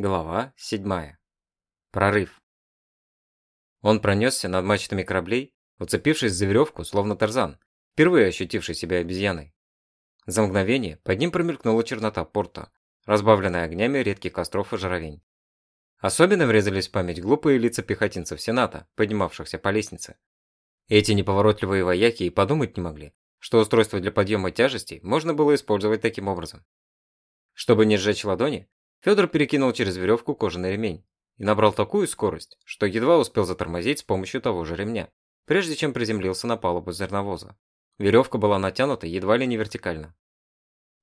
Глава 7. Прорыв. Он пронесся над мачтами кораблей, уцепившись за веревку, словно тарзан, впервые ощутивший себя обезьяной. За мгновение под ним промелькнула чернота порта, разбавленная огнями редких костров и жаровень. Особенно врезались в память глупые лица пехотинцев Сената, поднимавшихся по лестнице. Эти неповоротливые вояки и подумать не могли, что устройство для подъема тяжестей можно было использовать таким образом. Чтобы не сжечь ладони, Федор перекинул через веревку кожаный ремень и набрал такую скорость, что едва успел затормозить с помощью того же ремня, прежде чем приземлился на палубу зерновоза. Веревка была натянута едва ли не вертикально.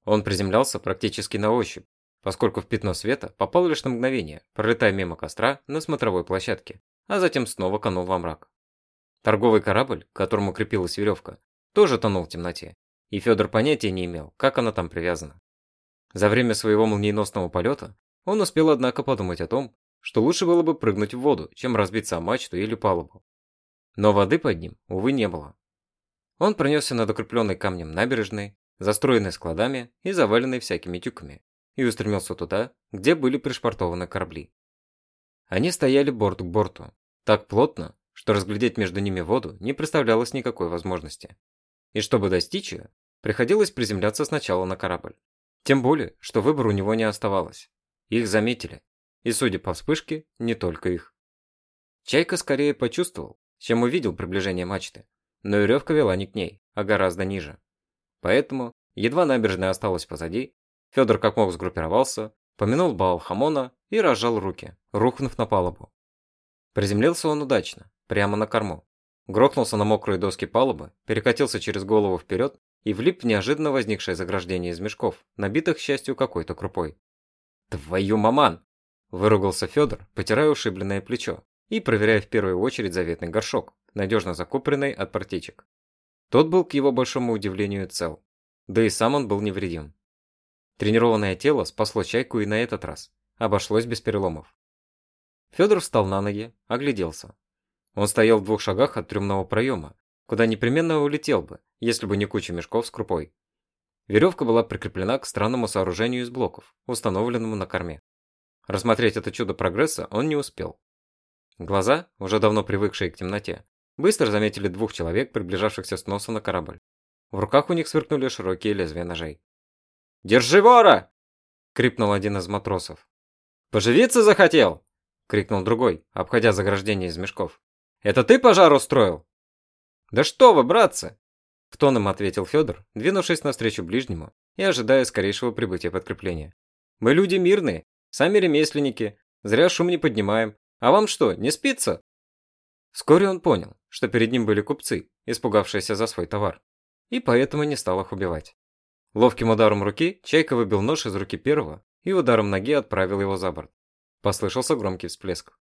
Он приземлялся практически на ощупь, поскольку в пятно света попал лишь на мгновение, пролетая мимо костра на смотровой площадке, а затем снова канул во мрак. Торговый корабль, к которому крепилась веревка, тоже тонул в темноте, и Федор понятия не имел, как она там привязана. За время своего молниеносного полета он успел, однако, подумать о том, что лучше было бы прыгнуть в воду, чем разбиться о мачту или палубу. Но воды под ним, увы, не было. Он пронесся над укрепленной камнем набережной, застроенной складами и заваленной всякими тюками, и устремился туда, где были пришвартованы корабли. Они стояли борт к борту, так плотно, что разглядеть между ними воду не представлялось никакой возможности. И чтобы достичь ее, приходилось приземляться сначала на корабль. Тем более, что выбора у него не оставалось. Их заметили. И, судя по вспышке, не только их. Чайка скорее почувствовал, чем увидел приближение мачты. Но веревка вела не к ней, а гораздо ниже. Поэтому, едва набережная осталась позади, Федор как мог сгруппировался, помянул Баал-Хамона и разжал руки, рухнув на палубу. Приземлился он удачно, прямо на корму. Грохнулся на мокрые доски палубы, перекатился через голову вперед и влип в неожиданно возникшее заграждение из мешков, набитых, к счастью, какой-то крупой. «Твою маман!» – выругался Федор, потирая ушибленное плечо и проверяя в первую очередь заветный горшок, надежно закупленный от партичек. Тот был, к его большому удивлению, цел. Да и сам он был невредим. Тренированное тело спасло чайку и на этот раз. Обошлось без переломов. Федор встал на ноги, огляделся. Он стоял в двух шагах от трюмного проема, куда непременно улетел бы, если бы не куча мешков с крупой. Веревка была прикреплена к странному сооружению из блоков, установленному на корме. Рассмотреть это чудо прогресса он не успел. Глаза, уже давно привыкшие к темноте, быстро заметили двух человек, приближавшихся с носа на корабль. В руках у них сверкнули широкие лезвия ножей. «Держи вора!» — крикнул один из матросов. «Поживиться захотел!» — крикнул другой, обходя заграждение из мешков. «Это ты пожар устроил?» «Да что вы, братцы!» В тоном ответил Федор, двинувшись навстречу ближнему и ожидая скорейшего прибытия подкрепления. «Мы люди мирные, сами ремесленники, зря шум не поднимаем. А вам что, не спится?» Вскоре он понял, что перед ним были купцы, испугавшиеся за свой товар, и поэтому не стал их убивать. Ловким ударом руки Чайка выбил нож из руки первого и ударом ноги отправил его за борт. Послышался громкий всплеск.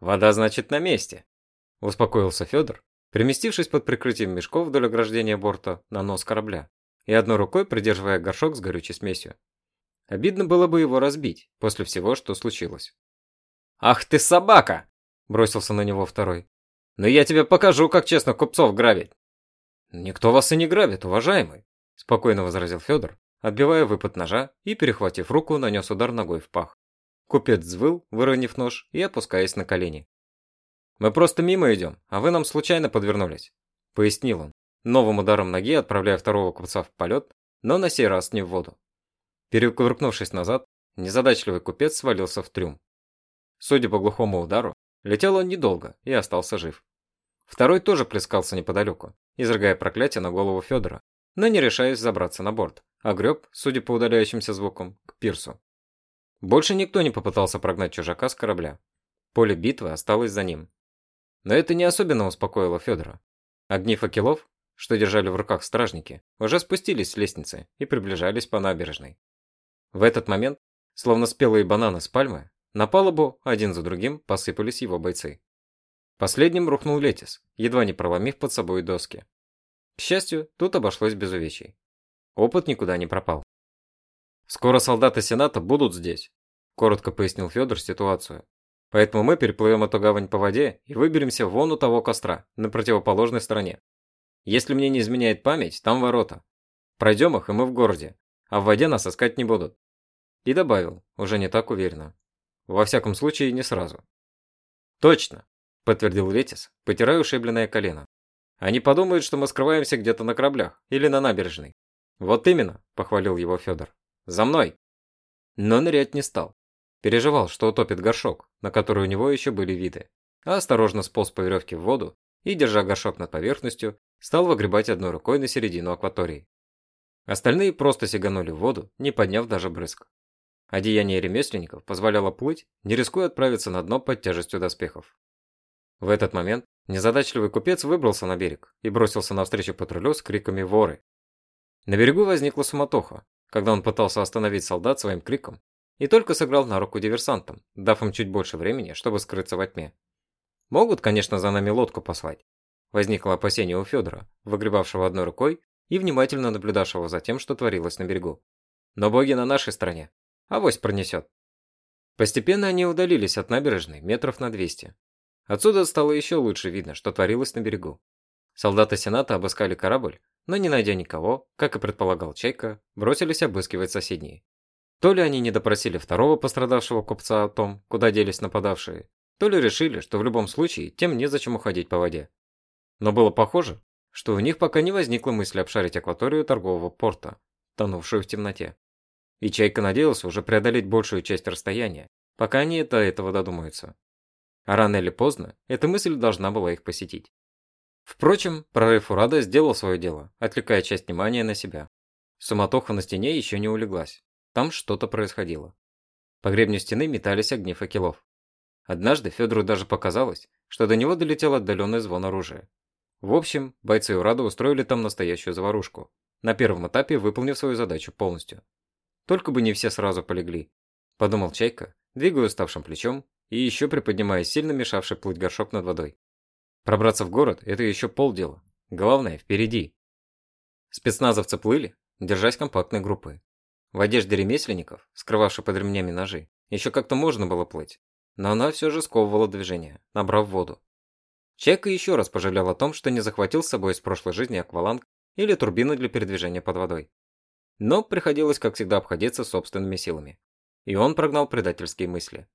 «Вода, значит, на месте», – успокоился Федор переместившись под прикрытием мешков вдоль ограждения борта на нос корабля и одной рукой придерживая горшок с горючей смесью. Обидно было бы его разбить после всего, что случилось. «Ах ты собака!» – бросился на него второй. «Но я тебе покажу, как честно купцов грабить!» «Никто вас и не грабит, уважаемый!» – спокойно возразил Федор, отбивая выпад ножа и, перехватив руку, нанес удар ногой в пах. Купец взвыл, выронив нож и опускаясь на колени. «Мы просто мимо идем, а вы нам случайно подвернулись», — пояснил он, новым ударом ноги отправляя второго купца в полет, но на сей раз не в воду. Перекувыркнувшись назад, незадачливый купец свалился в трюм. Судя по глухому удару, летел он недолго и остался жив. Второй тоже плескался неподалеку, изрыгая проклятие на голову Федора, но не решаясь забраться на борт, а греб, судя по удаляющимся звукам, к пирсу. Больше никто не попытался прогнать чужака с корабля. Поле битвы осталось за ним, но это не особенно успокоило Федора. Огни факелов, что держали в руках стражники, уже спустились с лестницы и приближались по набережной. В этот момент, словно спелые бананы с пальмы, на палубу один за другим посыпались его бойцы. Последним рухнул Летис, едва не проломив под собой доски. К счастью, тут обошлось без увечий. Опыт никуда не пропал. «Скоро солдаты Сената будут здесь», – коротко пояснил Федор ситуацию, Поэтому мы переплывем эту гавань по воде и выберемся вон у того костра, на противоположной стороне. Если мне не изменяет память, там ворота. Пройдем их, и мы в городе, а в воде нас искать не будут. И добавил, уже не так уверенно. Во всяком случае, не сразу. Точно, подтвердил Летис, потирая ушибленное колено. Они подумают, что мы скрываемся где-то на кораблях или на набережной. Вот именно, похвалил его Федор. За мной. Но нырять не стал. Переживал, что утопит горшок, на который у него еще были виды. А осторожно сполз по веревке в воду и, держа горшок над поверхностью, стал выгребать одной рукой на середину акватории. Остальные просто сиганули в воду, не подняв даже брызг. Одеяние ремесленников позволяло плыть, не рискуя отправиться на дно под тяжестью доспехов. В этот момент незадачливый купец выбрался на берег и бросился навстречу патрулю с криками «Воры!». На берегу возникла суматоха, когда он пытался остановить солдат своим криком и только сыграл на руку диверсантам, дав им чуть больше времени, чтобы скрыться во тьме. Могут, конечно, за нами лодку послать. Возникло опасение у Федора, выгребавшего одной рукой и внимательно наблюдавшего за тем, что творилось на берегу. Но боги на нашей стороне. Авось пронесет. Постепенно они удалились от набережной метров на 200. Отсюда стало еще лучше видно, что творилось на берегу. Солдаты Сената обыскали корабль, но не найдя никого, как и предполагал Чайка, бросились обыскивать соседние. То ли они не допросили второго пострадавшего купца о том, куда делись нападавшие, то ли решили, что в любом случае тем незачем уходить по воде. Но было похоже, что у них пока не возникла мысль обшарить акваторию торгового порта, тонувшую в темноте. И Чайка надеялся уже преодолеть большую часть расстояния, пока они до этого додумаются. А рано или поздно эта мысль должна была их посетить. Впрочем, прорыв Урада сделал свое дело, отвлекая часть внимания на себя. Суматоха на стене еще не улеглась. Там что-то происходило. По гребню стены метались огни факелов. Однажды Федору даже показалось, что до него долетел отдаленный звон оружия. В общем, бойцы Урада устроили там настоящую заварушку, на первом этапе выполнив свою задачу полностью. Только бы не все сразу полегли, подумал Чайка, двигая уставшим плечом и еще приподнимая сильно мешавший плыть горшок над водой. Пробраться в город – это еще полдела. Главное – впереди. Спецназовцы плыли, держась компактной группы. В одежде ремесленников, скрывавшей под ремнями ножи, еще как-то можно было плыть, но она все же сковывала движение, набрав воду. Чайка еще раз пожалел о том, что не захватил с собой из прошлой жизни акваланг или турбину для передвижения под водой. Но приходилось, как всегда, обходиться собственными силами. И он прогнал предательские мысли.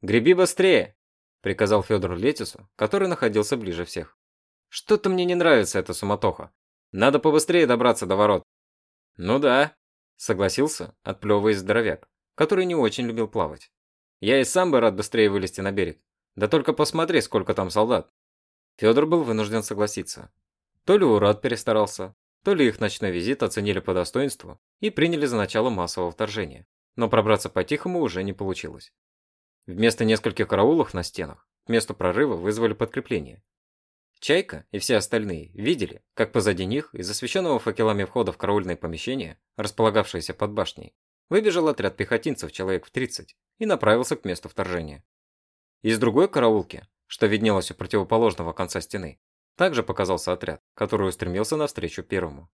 «Греби быстрее!» – приказал Федор Летису, который находился ближе всех. «Что-то мне не нравится эта суматоха. Надо побыстрее добраться до ворот». «Ну да», – согласился, отплевываясь здоровяк, который не очень любил плавать. «Я и сам бы рад быстрее вылезти на берег. Да только посмотри, сколько там солдат». Федор был вынужден согласиться. То ли Урад перестарался, то ли их ночной визит оценили по достоинству и приняли за начало массового вторжения. Но пробраться по-тихому уже не получилось. Вместо нескольких караулов на стенах к месту прорыва вызвали подкрепление. Чайка и все остальные видели, как позади них из освещенного факелами входа в караульное помещение, располагавшееся под башней, выбежал отряд пехотинцев человек в 30 и направился к месту вторжения. Из другой караулки, что виднелось у противоположного конца стены, также показался отряд, который устремился навстречу первому.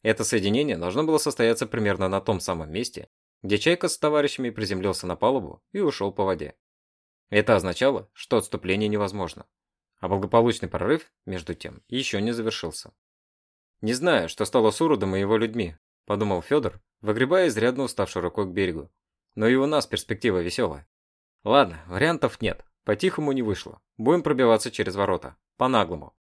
Это соединение должно было состояться примерно на том самом месте, где Чайка с товарищами приземлился на палубу и ушел по воде. Это означало, что отступление невозможно. А благополучный прорыв, между тем, еще не завершился. «Не знаю, что стало с Урудом и его людьми», – подумал Федор, выгребая изрядно уставшей рукой к берегу. «Но и у нас перспектива веселая. Ладно, вариантов нет, по-тихому не вышло. Будем пробиваться через ворота, по-наглому».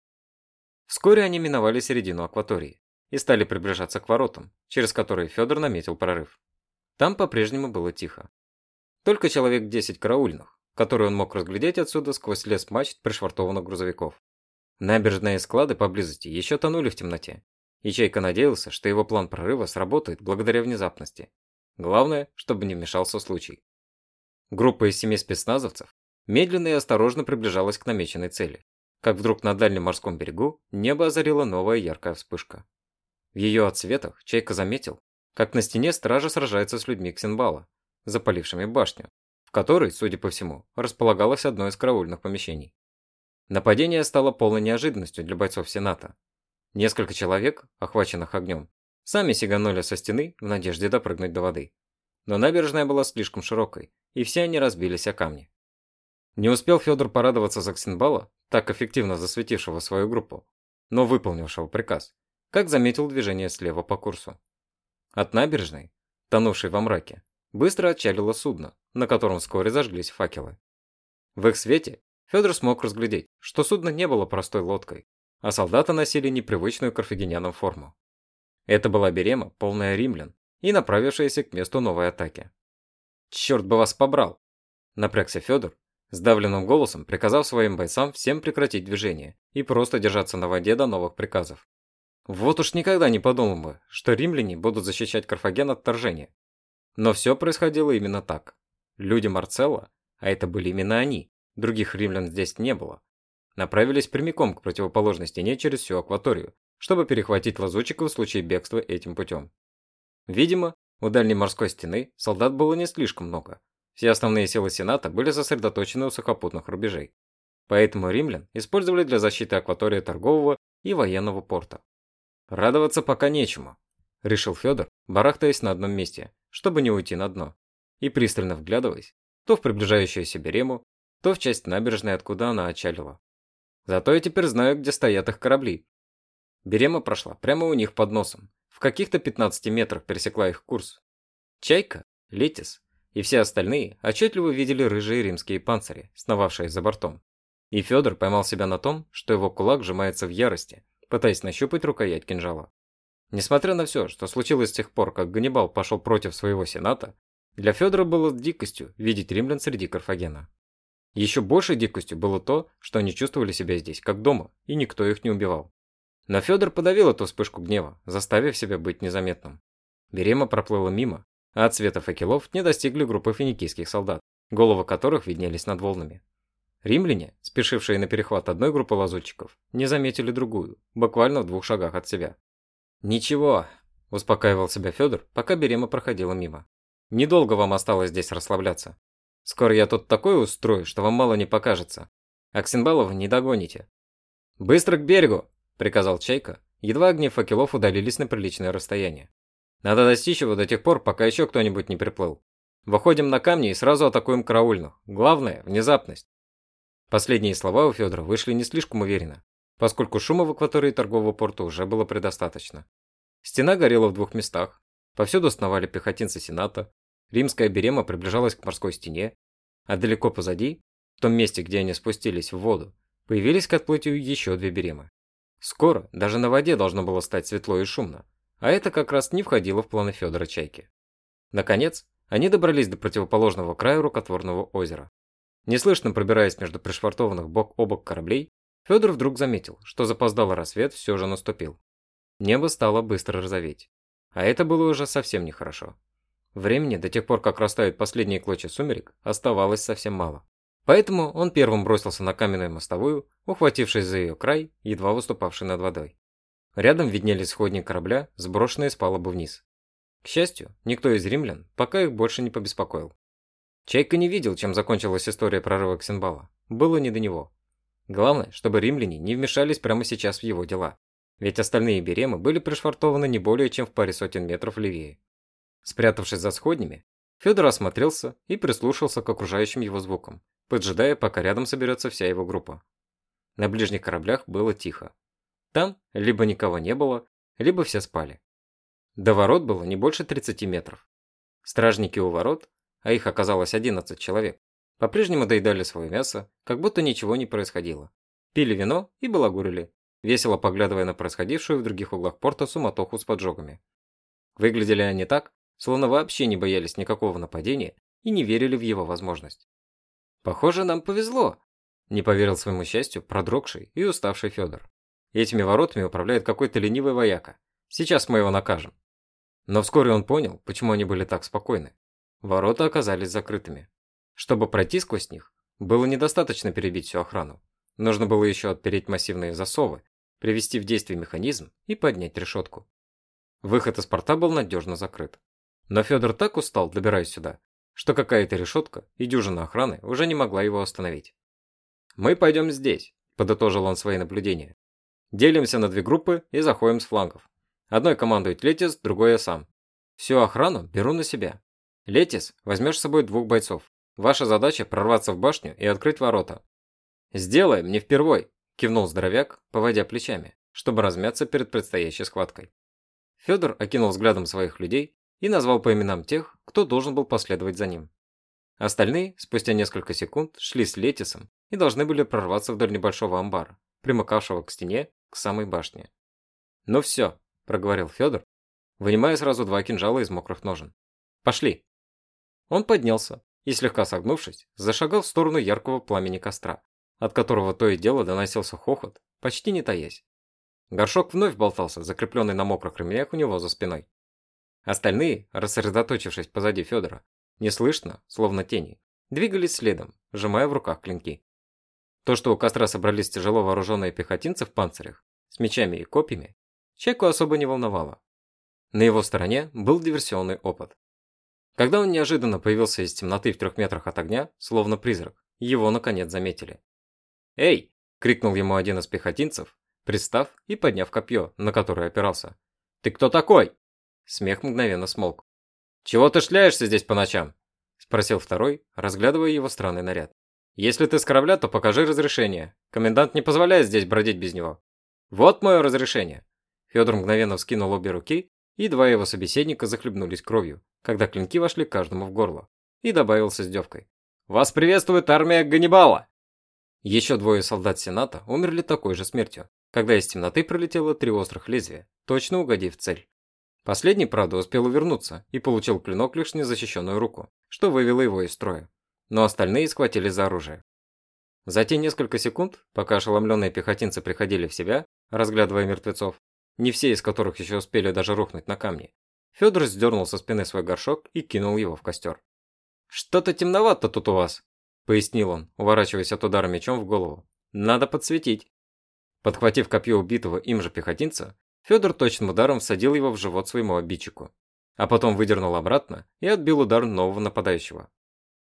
Вскоре они миновали середину акватории и стали приближаться к воротам, через которые Федор наметил прорыв. Там по-прежнему было тихо. Только человек 10 караульных, которые он мог разглядеть отсюда сквозь лес мачт пришвартованных грузовиков. Набережные склады поблизости еще тонули в темноте. И Чайка надеялся, что его план прорыва сработает благодаря внезапности. Главное, чтобы не вмешался случай. Группа из семи спецназовцев медленно и осторожно приближалась к намеченной цели. Как вдруг на дальнем морском берегу небо озарила новая яркая вспышка. В ее отсветах Чайка заметил, как на стене стража сражается с людьми Ксенбала, запалившими башню, в которой, судя по всему, располагалось одно из караульных помещений. Нападение стало полной неожиданностью для бойцов Сената. Несколько человек, охваченных огнем, сами сиганули со стены в надежде допрыгнуть до воды. Но набережная была слишком широкой, и все они разбились о камни. Не успел Федор порадоваться за Ксенбала, так эффективно засветившего свою группу, но выполнившего приказ, как заметил движение слева по курсу. От набережной, тонувшей во мраке, быстро отчалило судно, на котором вскоре зажглись факелы. В их свете Федор смог разглядеть, что судно не было простой лодкой, а солдаты носили непривычную карфагенянам форму. Это была берема, полная римлян, и направившаяся к месту новой атаки. «Черт бы вас побрал!» Напрягся Федор, сдавленным голосом приказав своим бойцам всем прекратить движение и просто держаться на воде до новых приказов. Вот уж никогда не подумал бы, что римляне будут защищать Карфаген от вторжения. Но все происходило именно так. Люди Марцелла, а это были именно они, других римлян здесь не было, направились прямиком к противоположной стене через всю акваторию, чтобы перехватить лазутчиков в случае бегства этим путем. Видимо, у дальней морской стены солдат было не слишком много. Все основные силы Сената были сосредоточены у сухопутных рубежей. Поэтому римлян использовали для защиты акватории торгового и военного порта. Радоваться пока нечему, решил Федор, барахтаясь на одном месте, чтобы не уйти на дно, и пристально вглядываясь то в приближающуюся Берему, то в часть набережной, откуда она отчалила. Зато я теперь знаю, где стоят их корабли. Берема прошла прямо у них под носом, в каких-то 15 метрах пересекла их курс. Чайка, Летис и все остальные отчетливо видели рыжие римские панцири, сновавшие за бортом. И Федор поймал себя на том, что его кулак сжимается в ярости, пытаясь нащупать рукоять кинжала. Несмотря на все, что случилось с тех пор, как Ганнибал пошел против своего сената, для Федора было дикостью видеть римлян среди Карфагена. Еще большей дикостью было то, что они чувствовали себя здесь, как дома, и никто их не убивал. Но Федор подавил эту вспышку гнева, заставив себя быть незаметным. Берема проплыла мимо, а от света факелов не достигли группы финикийских солдат, головы которых виднелись над волнами. Римляне, спешившие на перехват одной группы лазутчиков, не заметили другую, буквально в двух шагах от себя. «Ничего», – успокаивал себя Федор, пока Берема проходила мимо. «Недолго вам осталось здесь расслабляться. Скоро я тут такое устрою, что вам мало не покажется. Аксенбалов не догоните». «Быстро к берегу!» – приказал Чайка, едва огни факелов удалились на приличное расстояние. «Надо достичь его до тех пор, пока еще кто-нибудь не приплыл. Выходим на камни и сразу атакуем караульных. Главное – внезапность». Последние слова у Федора вышли не слишком уверенно, поскольку шума в акватории торгового порта уже было предостаточно. Стена горела в двух местах, повсюду сновали пехотинцы Сената, римская берема приближалась к морской стене, а далеко позади, в том месте, где они спустились в воду, появились к отплытию еще две беремы. Скоро даже на воде должно было стать светло и шумно, а это как раз не входило в планы Федора Чайки. Наконец, они добрались до противоположного края рукотворного озера. Неслышно пробираясь между пришвартованных бок о бок кораблей, Федор вдруг заметил, что запоздалый рассвет все же наступил. Небо стало быстро розоветь. А это было уже совсем нехорошо. Времени до тех пор, как растают последние клочья сумерек, оставалось совсем мало. Поэтому он первым бросился на каменную мостовую, ухватившись за ее край, едва выступавший над водой. Рядом виднелись сходни корабля, сброшенные с палубы вниз. К счастью, никто из римлян пока их больше не побеспокоил. Чайка не видел, чем закончилась история прорыва Ксенбала. Было не до него. Главное, чтобы римляне не вмешались прямо сейчас в его дела. Ведь остальные беремы были пришвартованы не более чем в паре сотен метров левее. Спрятавшись за сходнями, Федор осмотрелся и прислушался к окружающим его звукам, поджидая, пока рядом соберется вся его группа. На ближних кораблях было тихо. Там либо никого не было, либо все спали. До ворот было не больше 30 метров. Стражники у ворот, а их оказалось 11 человек, по-прежнему доедали свое мясо, как будто ничего не происходило. Пили вино и балагурили, весело поглядывая на происходившую в других углах порта суматоху с поджогами. Выглядели они так, словно вообще не боялись никакого нападения и не верили в его возможность. «Похоже, нам повезло», – не поверил своему счастью продрогший и уставший Федор. «Этими воротами управляет какой-то ленивый вояка. Сейчас мы его накажем». Но вскоре он понял, почему они были так спокойны. Ворота оказались закрытыми. Чтобы пройти сквозь них, было недостаточно перебить всю охрану. Нужно было еще отпереть массивные засовы, привести в действие механизм и поднять решетку. Выход из порта был надежно закрыт. Но Федор так устал, добираясь сюда, что какая-то решетка и дюжина охраны уже не могла его остановить. «Мы пойдем здесь», – подытожил он свои наблюдения. «Делимся на две группы и заходим с флангов. Одной командует Летис, другой я сам. Всю охрану беру на себя. Летис, возьмешь с собой двух бойцов. Ваша задача прорваться в башню и открыть ворота. Сделаем, не впервой, кивнул здоровяк, поводя плечами, чтобы размяться перед предстоящей схваткой. Федор окинул взглядом своих людей и назвал по именам тех, кто должен был последовать за ним. Остальные, спустя несколько секунд, шли с Летисом и должны были прорваться вдоль небольшого амбара, примыкавшего к стене, к самой башне. «Ну все», – проговорил Федор, вынимая сразу два кинжала из мокрых ножен. «Пошли». Он поднялся и, слегка согнувшись, зашагал в сторону яркого пламени костра, от которого то и дело доносился хохот, почти не таясь. Горшок вновь болтался, закрепленный на мокрых ремнях у него за спиной. Остальные, рассредоточившись позади Федора, неслышно, словно тени, двигались следом, сжимая в руках клинки. То, что у костра собрались тяжело вооруженные пехотинцы в панцирях, с мечами и копьями, Чайку особо не волновало. На его стороне был диверсионный опыт. Когда он неожиданно появился из темноты в трех метрах от огня, словно призрак, его наконец заметили. «Эй!» – крикнул ему один из пехотинцев, пристав и подняв копье, на которое опирался. «Ты кто такой?» Смех мгновенно смолк. «Чего ты шляешься здесь по ночам?» Спросил второй, разглядывая его странный наряд. «Если ты с корабля, то покажи разрешение. Комендант не позволяет здесь бродить без него». «Вот мое разрешение!» Федор мгновенно вскинул обе руки, и два его собеседника захлебнулись кровью, когда клинки вошли каждому в горло. И добавил с издевкой. «Вас приветствует армия Ганнибала!» Еще двое солдат Сената умерли такой же смертью, когда из темноты пролетело три острых лезвия, точно угодив цель. Последний, правда, успел увернуться и получил клинок лишь незащищенную руку, что вывело его из строя. Но остальные схватили за оружие. За те несколько секунд, пока ошеломленные пехотинцы приходили в себя, разглядывая мертвецов, не все из которых еще успели даже рухнуть на камни, Федор сдернул со спины свой горшок и кинул его в костер. «Что-то темновато тут у вас», – пояснил он, уворачиваясь от удара мечом в голову. «Надо подсветить». Подхватив копье убитого им же пехотинца, Федор точным ударом всадил его в живот своему обидчику, а потом выдернул обратно и отбил удар нового нападающего.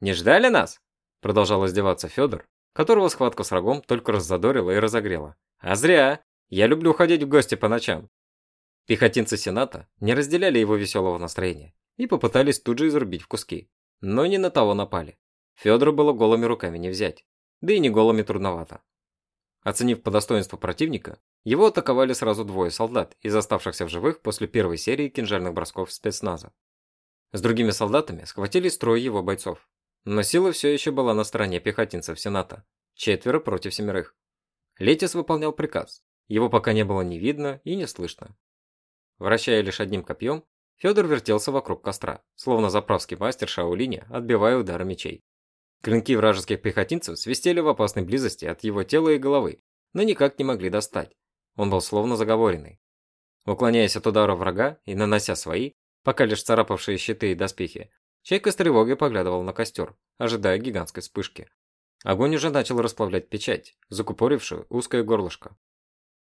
«Не ждали нас?» – продолжал издеваться Федор, которого схватка с врагом только раззадорила и разогрела. «А зря! Я люблю ходить в гости по ночам. Пехотинцы Сената не разделяли его веселого настроения и попытались тут же изрубить в куски. Но не на того напали. Федору было голыми руками не взять. Да и не голыми трудновато. Оценив по достоинству противника, его атаковали сразу двое солдат из оставшихся в живых после первой серии кинжальных бросков спецназа. С другими солдатами схватились трое его бойцов. Но сила все еще была на стороне пехотинцев Сената. Четверо против семерых. Летис выполнял приказ. Его пока не было ни видно и не слышно. Вращая лишь одним копьем, Федор вертелся вокруг костра, словно заправский мастер Шаолиня, отбивая удары мечей. Клинки вражеских пехотинцев свистели в опасной близости от его тела и головы, но никак не могли достать. Он был словно заговоренный. Уклоняясь от удара врага и нанося свои, пока лишь царапавшие щиты и доспехи, Чайка с тревогой поглядывал на костер, ожидая гигантской вспышки. Огонь уже начал расплавлять печать, закупорившую узкое горлышко.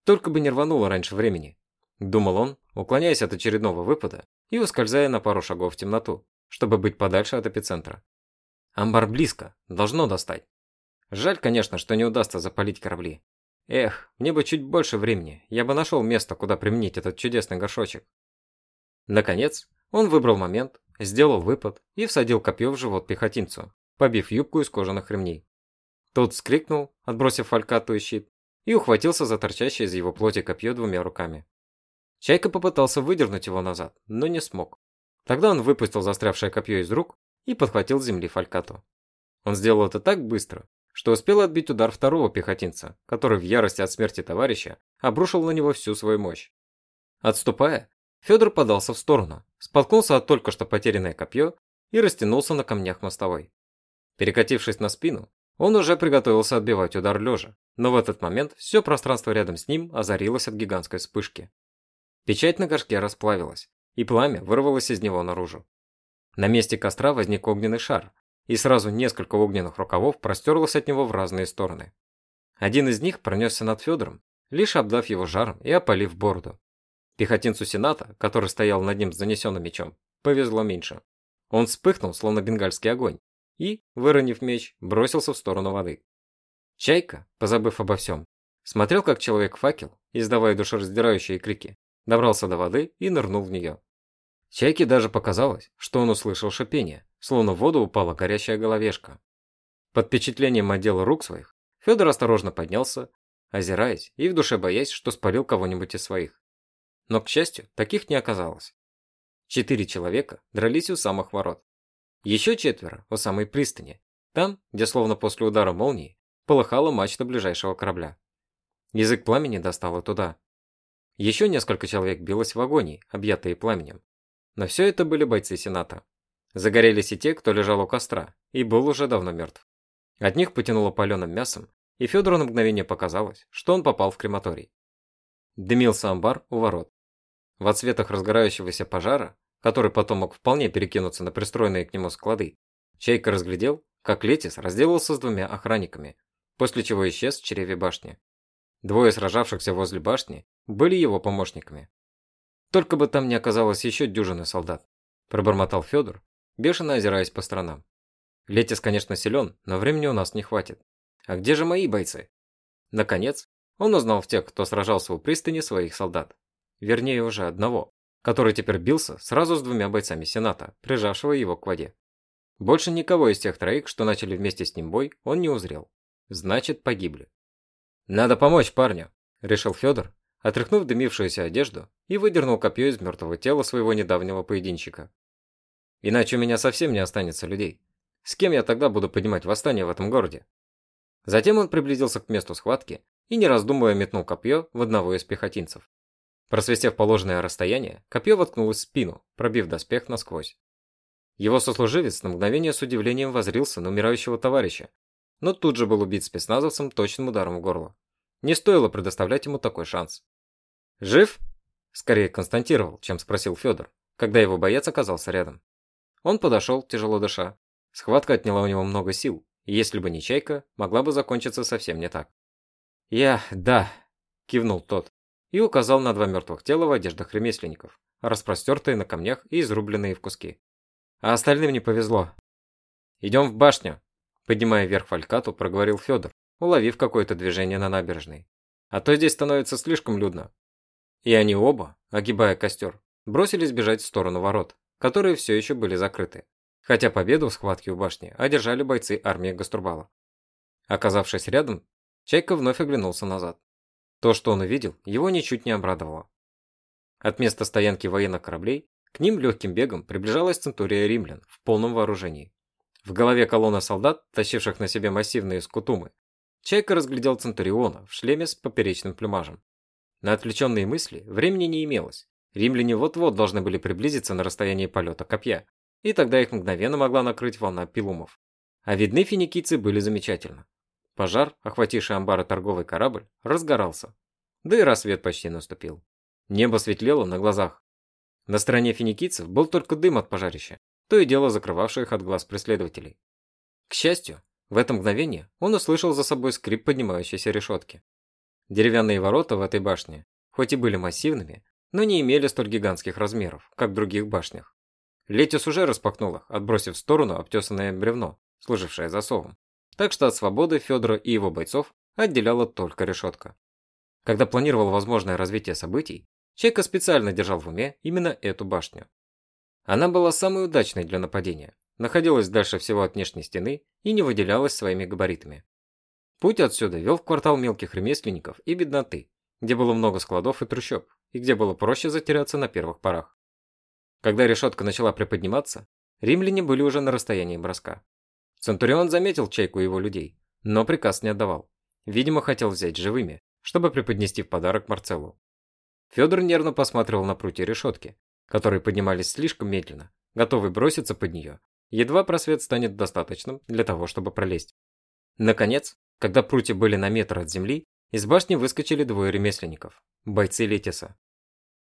Только бы не рвануло раньше времени, Думал он, уклоняясь от очередного выпада и ускользая на пару шагов в темноту, чтобы быть подальше от эпицентра. Амбар близко, должно достать. Жаль, конечно, что не удастся запалить корабли. Эх, мне бы чуть больше времени, я бы нашел место, куда применить этот чудесный горшочек. Наконец, он выбрал момент, сделал выпад и всадил копье в живот пехотинцу, побив юбку из кожаных ремней. Тот вскрикнул, отбросив фалькату щит, и ухватился за торчащее из его плоти копье двумя руками. Чайка попытался выдернуть его назад, но не смог. Тогда он выпустил застрявшее копье из рук и подхватил с земли фалькату. Он сделал это так быстро, что успел отбить удар второго пехотинца, который в ярости от смерти товарища обрушил на него всю свою мощь. Отступая, Федор подался в сторону, споткнулся от только что потерянное копье и растянулся на камнях мостовой. Перекатившись на спину, он уже приготовился отбивать удар лежа, но в этот момент все пространство рядом с ним озарилось от гигантской вспышки. Печать на горшке расплавилась, и пламя вырвалось из него наружу. На месте костра возник огненный шар, и сразу несколько огненных рукавов простерлось от него в разные стороны. Один из них пронесся над Федором, лишь обдав его жаром и опалив бороду. Пехотинцу Сената, который стоял над ним с занесенным мечом, повезло меньше. Он вспыхнул, словно бенгальский огонь, и, выронив меч, бросился в сторону воды. Чайка, позабыв обо всем, смотрел, как человек-факел, издавая душераздирающие крики, добрался до воды и нырнул в нее. Чайке даже показалось, что он услышал шипение, словно в воду упала горящая головешка. Под впечатлением отдела рук своих, Федор осторожно поднялся, озираясь и в душе боясь, что спалил кого-нибудь из своих. Но, к счастью, таких не оказалось. Четыре человека дрались у самых ворот. Еще четверо у самой пристани, там, где словно после удара молнии полыхала мачта ближайшего корабля. Язык пламени достал и туда. Еще несколько человек билось в агонии, объятые пламенем. Но все это были бойцы Сената. Загорелись и те, кто лежал у костра, и был уже давно мертв. От них потянуло паленым мясом, и Федору на мгновение показалось, что он попал в крематорий. Дымился амбар у ворот. В отсветах разгорающегося пожара, который потом мог вполне перекинуться на пристроенные к нему склады, Чайка разглядел, как Летис разделался с двумя охранниками, после чего исчез в чреве башни. Двое сражавшихся возле башни были его помощниками. Только бы там не оказалось еще дюжины солдат, пробормотал Федор, бешено озираясь по сторонам. Летис, конечно, силен, но времени у нас не хватит. А где же мои бойцы? Наконец, он узнал в тех, кто сражался у пристани своих солдат вернее уже одного, который теперь бился сразу с двумя бойцами Сената, прижавшего его к воде. Больше никого из тех троих, что начали вместе с ним бой, он не узрел. Значит, погибли. «Надо помочь парню», – решил Федор, отряхнув дымившуюся одежду и выдернул копье из мертвого тела своего недавнего поединщика. «Иначе у меня совсем не останется людей. С кем я тогда буду поднимать восстание в этом городе?» Затем он приблизился к месту схватки и, не раздумывая, метнул копье в одного из пехотинцев. Просвистев положенное расстояние, копье воткнулось в спину, пробив доспех насквозь. Его сослуживец на мгновение с удивлением возрился на умирающего товарища, но тут же был убит спецназовцем точным ударом в горло. Не стоило предоставлять ему такой шанс. «Жив?» – скорее констатировал, чем спросил Федор, когда его боец оказался рядом. Он подошел, тяжело дыша. Схватка отняла у него много сил, и если бы не чайка, могла бы закончиться совсем не так. «Я... да», – кивнул тот и указал на два мертвых тела в одеждах ремесленников, распростертые на камнях и изрубленные в куски. А остальным не повезло. «Идем в башню», – поднимая вверх фалькату, проговорил Федор, уловив какое-то движение на набережной. «А то здесь становится слишком людно». И они оба, огибая костер, бросились бежать в сторону ворот, которые все еще были закрыты, хотя победу в схватке у башни одержали бойцы армии Гастурбала. Оказавшись рядом, Чайка вновь оглянулся назад. То, что он увидел, его ничуть не обрадовало. От места стоянки военных кораблей к ним легким бегом приближалась центурия римлян в полном вооружении. В голове колонна солдат, тащивших на себе массивные скутумы, Чайка разглядел Центуриона в шлеме с поперечным плюмажем. На отвлеченные мысли времени не имелось. Римляне вот-вот должны были приблизиться на расстояние полета копья, и тогда их мгновенно могла накрыть волна пилумов. А видны финикийцы были замечательно. Пожар, охвативший амбар и торговый корабль, разгорался. Да и рассвет почти наступил. Небо светлело на глазах. На стороне финикийцев был только дым от пожарища, то и дело закрывавший их от глаз преследователей. К счастью, в это мгновение он услышал за собой скрип поднимающейся решетки. Деревянные ворота в этой башне, хоть и были массивными, но не имели столь гигантских размеров, как в других башнях. Летис уже распахнул их, отбросив в сторону обтесанное бревно, служившее засовом так что от свободы Федора и его бойцов отделяла только решетка. Когда планировал возможное развитие событий, Чайка специально держал в уме именно эту башню. Она была самой удачной для нападения, находилась дальше всего от внешней стены и не выделялась своими габаритами. Путь отсюда вел в квартал мелких ремесленников и бедноты, где было много складов и трущоб, и где было проще затеряться на первых порах. Когда решетка начала приподниматься, римляне были уже на расстоянии броска. Центурион заметил чайку его людей, но приказ не отдавал. Видимо, хотел взять живыми, чтобы преподнести в подарок Марцеллу. Федор нервно посматривал на прутья решетки, которые поднимались слишком медленно, готовый броситься под нее, едва просвет станет достаточным для того, чтобы пролезть. Наконец, когда прутья были на метр от земли, из башни выскочили двое ремесленников, бойцы Летиса.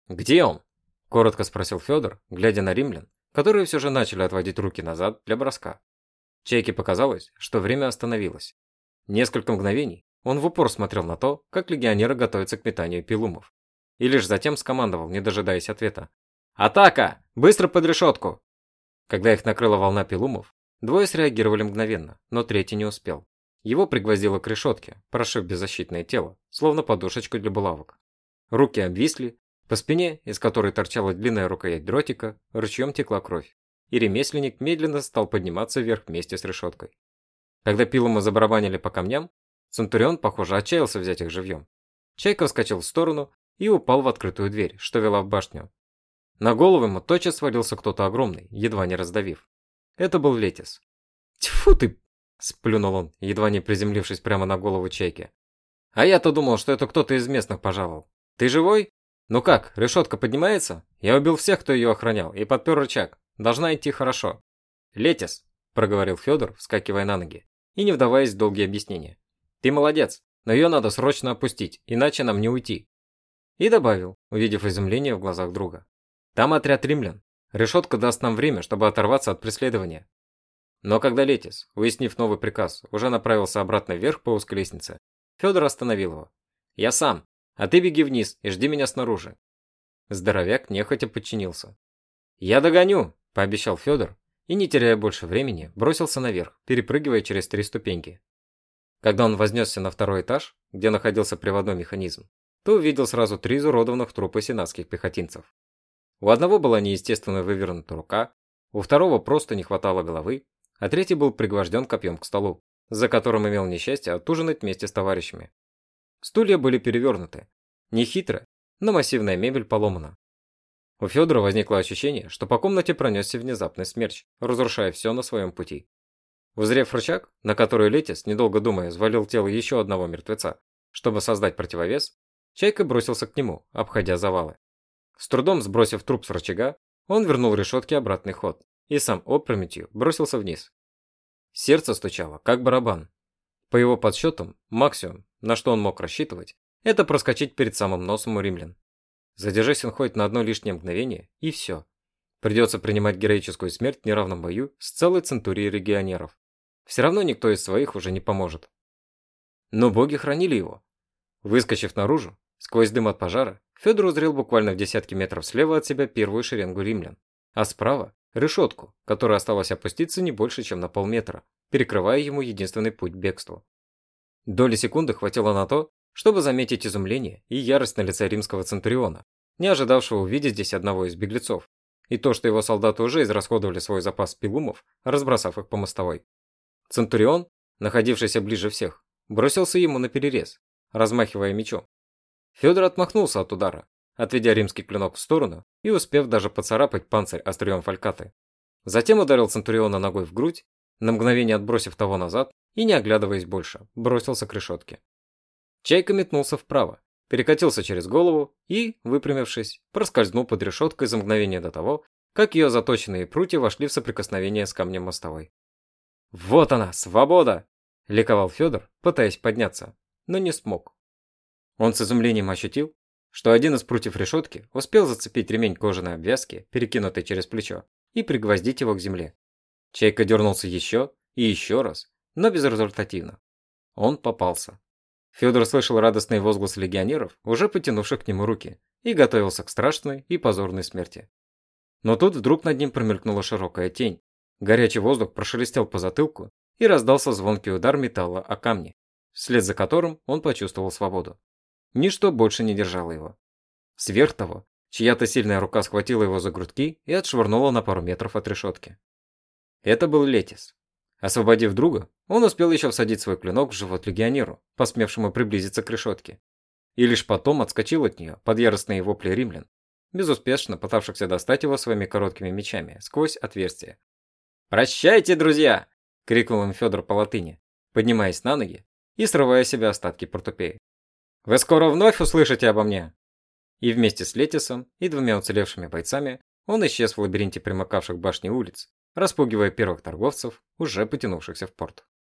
«Где он?» – коротко спросил Федор, глядя на римлян, которые все же начали отводить руки назад для броска. Чайке показалось, что время остановилось. Несколько мгновений он в упор смотрел на то, как легионеры готовятся к метанию пилумов. И лишь затем скомандовал, не дожидаясь ответа. «Атака! Быстро под решетку!» Когда их накрыла волна пилумов, двое среагировали мгновенно, но третий не успел. Его пригвоздило к решетке, прошив беззащитное тело, словно подушечку для булавок. Руки обвисли, по спине, из которой торчала длинная рукоять дротика, ручьем текла кровь и ремесленник медленно стал подниматься вверх вместе с решеткой. Когда пилому забарабанили по камням, Центурион, похоже, отчаялся взять их живьем. Чайка вскочил в сторону и упал в открытую дверь, что вела в башню. На голову ему тотчас свалился кто-то огромный, едва не раздавив. Это был Летис. «Тьфу ты!» – сплюнул он, едва не приземлившись прямо на голову чайки. «А я-то думал, что это кто-то из местных пожаловал. Ты живой? Ну как, решетка поднимается? Я убил всех, кто ее охранял, и подпер рычаг. Должна идти хорошо». «Летис!» – проговорил Федор, вскакивая на ноги, и не вдаваясь в долгие объяснения. «Ты молодец, но ее надо срочно опустить, иначе нам не уйти». И добавил, увидев изумление в глазах друга. «Там отряд римлян. Решетка даст нам время, чтобы оторваться от преследования. Но когда Летис, уяснив новый приказ, уже направился обратно вверх по узкой лестнице, Федор остановил его. «Я сам, а ты беги вниз и жди меня снаружи». Здоровяк нехотя подчинился. «Я догоню», – пообещал Федор, и, не теряя больше времени, бросился наверх, перепрыгивая через три ступеньки. Когда он вознесся на второй этаж, где находился приводной механизм, то увидел сразу три изуродованных трупа сенатских пехотинцев. У одного была неестественно вывернута рука, у второго просто не хватало головы, а третий был пригвожден копьем к столу, за которым имел несчастье отужинать вместе с товарищами. Стулья были перевернуты. Нехитро, но массивная мебель поломана. У Федора возникло ощущение, что по комнате пронесся внезапный смерч, разрушая все на своем пути. Узрев рычаг, на который Летис, недолго думая, взвалил тело еще одного мертвеца, чтобы создать противовес, Чайка бросился к нему, обходя завалы. С трудом сбросив труп с рычага, он вернул решетке обратный ход и сам опрометью бросился вниз. Сердце стучало, как барабан. По его подсчетам, максимум, на что он мог рассчитывать, это проскочить перед самым носом у римлян. Задержись он хоть на одно лишнее мгновение, и все. Придется принимать героическую смерть в неравном бою с целой центурией регионеров. Все равно никто из своих уже не поможет. Но боги хранили его. Выскочив наружу, сквозь дым от пожара, Федор узрел буквально в десятки метров слева от себя первую шеренгу римлян, а справа – решетку, которая осталась опуститься не больше, чем на полметра, перекрывая ему единственный путь к бегству. Доли секунды хватило на то, чтобы заметить изумление и ярость на лице римского центуриона, не ожидавшего увидеть здесь одного из беглецов, и то, что его солдаты уже израсходовали свой запас пилумов, разбросав их по мостовой. Центурион, находившийся ближе всех, бросился ему на перерез, размахивая мечом. Федор отмахнулся от удара, отведя римский клинок в сторону и успев даже поцарапать панцирь острием фалькаты. Затем ударил Центуриона ногой в грудь, на мгновение отбросив того назад и, не оглядываясь больше, бросился к решетке. Чайка метнулся вправо, перекатился через голову и, выпрямившись, проскользнул под решеткой за мгновение до того, как ее заточенные прутья вошли в соприкосновение с камнем мостовой. «Вот она, свобода!» – ликовал Федор, пытаясь подняться, но не смог. Он с изумлением ощутил, что один из прутьев решетки успел зацепить ремень кожаной обвязки, перекинутый через плечо, и пригвоздить его к земле. Чайка дернулся еще и еще раз, но безрезультативно. Он попался. Федор слышал радостные возгласы легионеров, уже потянувших к нему руки, и готовился к страшной и позорной смерти. Но тут вдруг над ним промелькнула широкая тень. Горячий воздух прошелестел по затылку, и раздался звонкий удар металла о камни, вслед за которым он почувствовал свободу. Ничто больше не держало его. Сверх того, чья-то сильная рука схватила его за грудки и отшвырнула на пару метров от решетки. Это был Летис. Освободив друга, он успел еще всадить свой клинок в живот легионеру, посмевшему приблизиться к решетке. И лишь потом отскочил от нее под яростные вопли римлян, безуспешно пытавшихся достать его своими короткими мечами сквозь отверстие. «Прощайте, друзья!» – крикнул им Федор по латыни, поднимаясь на ноги и срывая себе остатки портупеи. «Вы скоро вновь услышите обо мне!» И вместе с Летисом и двумя уцелевшими бойцами он исчез в лабиринте примыкавших башни улиц, распугивая первых торговцев, уже потянувшихся в порт.